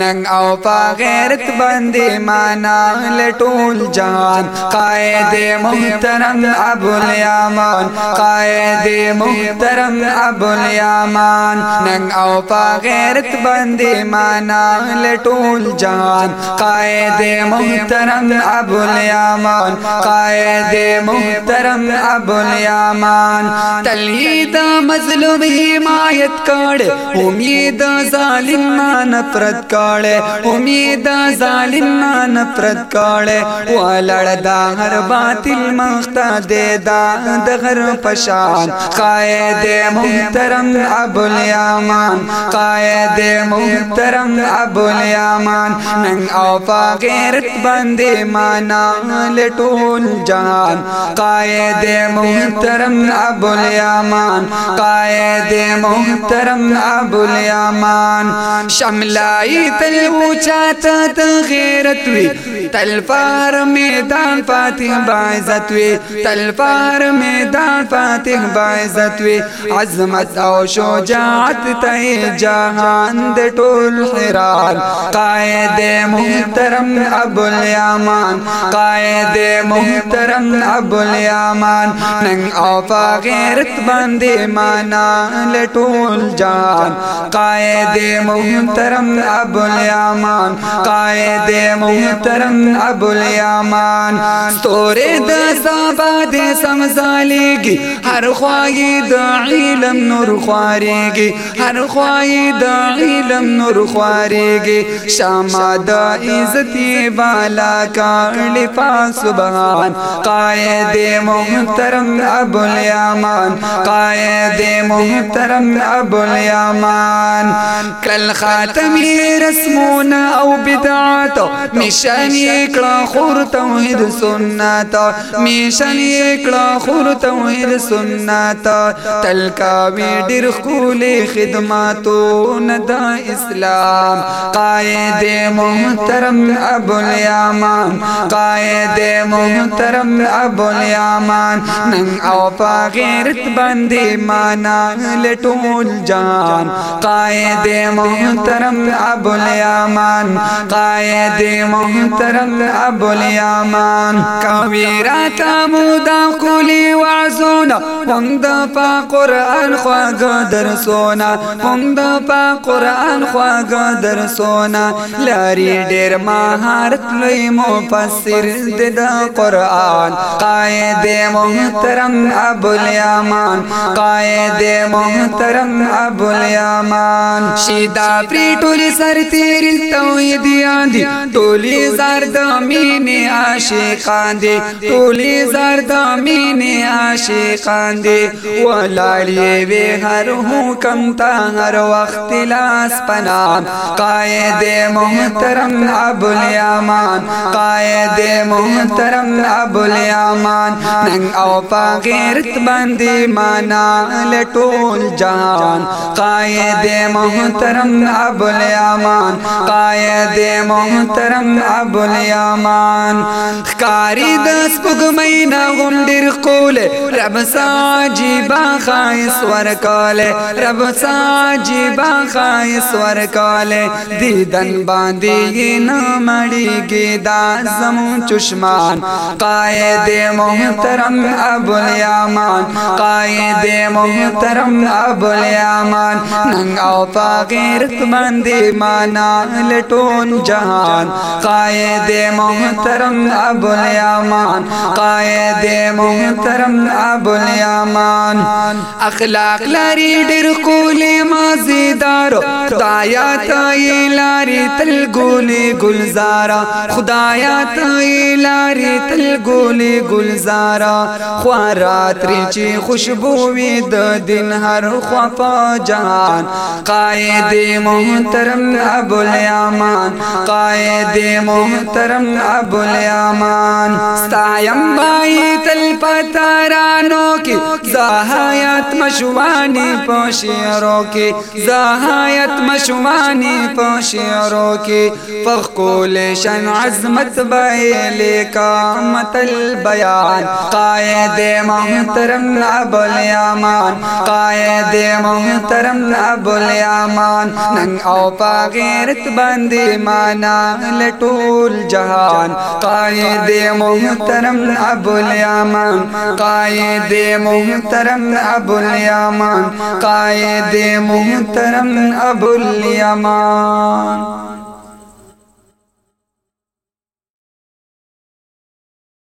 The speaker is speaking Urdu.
ننگ او پا غیرت بندی مانا لٹول جان قائد محترم ابو الیامان قائد محترم ابو الیامان ننگ او پا غیرت بندی مانا لٹول جان قائد محترم ابو الیامان قائد محترم ابو الیامان تلید مظلوم حمایت کڑے امید ظالم نفرت کڑے امید ظالم ما نفرت کڑے والڑ دا ہر باطل مختا دے دا دغر پشان قائد محترم ابو الیامان قائد محترم ابو الیامان ننگ او پا غیرت بندے مانا لٹول جان قائد محترم ابو الیامان قائد محترم ابو الیامان شملائی تل اوچاتا تا غیرت وی تلفار میدان فاتح باعزت وی تلفار میدان فاتح باعزت وی، عظمت او شجاعت تی جہان دے ٹول حیران قائد محترم ابو الیامان قائد محترم ابو الیامان ننگ او غیرت بندی مانا لٹول جان۔ قائد محترم ابو الیامان قائد محترم ابو الیامان ستورے دا زاباد سمزالی گی ہر خواہی دا علم نور خواری گی ہر خواہی دا علم نور خواری گی شاما دا عزتی بالا کارلی پا سبحان قائد محترم ابو الیامان قائد محترم ابو الیامان کل خاتمی رسمون او بدعات مشان اکڑا خور توحید سنت مشان اکڑا خور توحید سنت تلکاوی ڈر خول خدماتو ندا اسلام. قائد محترم ابو الیامان قائد محترم ابو الیامان ننگ او غیرت بندی مانا لٹول جان. قائد محترم ابو الیامان قائد محترم ابو الیامان کاویرا تامودا قولی وعزونا وند پا قرآن خواگ درسونا وند پا قرآن خواگ درسونا لاری دیر مہارت لئی مفسر دا قرآن. قائد محترم ابو الیامان قائد محترم ابو الیامان شیدہ پری ٹولی سر تیری توحیدیان دی. ٹولی زرد امین عاشقان دی ٹولی زرد امین عاشقان دی ولالی وی ہر حکم تا ہر وقت لاس پنام قائد محترم ابو الیامان قائد محترم ابو الیامان ننگ او پا غیرت بندی مانا لٹول جہان قائد محترم ابو الیامان قائد محترم ابو الیامان کاری دس پگمئی پگمینا غندر قول رب ساجی با خائص ورکال رب ساجی با خائص ورکال دیدن باندی نامڑی گی دا زمون چشمان قائد محترم ابو الیامان قائد محترم ابو الیامان ننگ او پا غیرت بندی مانا لٹون جہان قائد قائد محترم ابو الیامان قائد محترم ابو الیامان اخلاق لاری ڈر قولی مازی دارو، خدایا تائی لاری تل گولی گلزارا، خدایا تائی لاری تل گولی گلزارا. خوارات ریچی خوشبوی د دن ہر خوفا جہان قائد محترم ابو الیامان قائد محترم ابو الیامان ستایم بائی تل پتارانو کی، زہایت مشوانی پوشیرو کی، زہایت مشوانی پوشیرو کی، فخکول شن عظمت بائی لے کامت البیان. قائد محترم ابو الیامان قائد محترم ابو الیامان ننگ او پا غیرت بندی مانا لٹول جہان قائد محترم ابو الیامان قائد محترم ابو الیامان قائد محترم ابو الیامان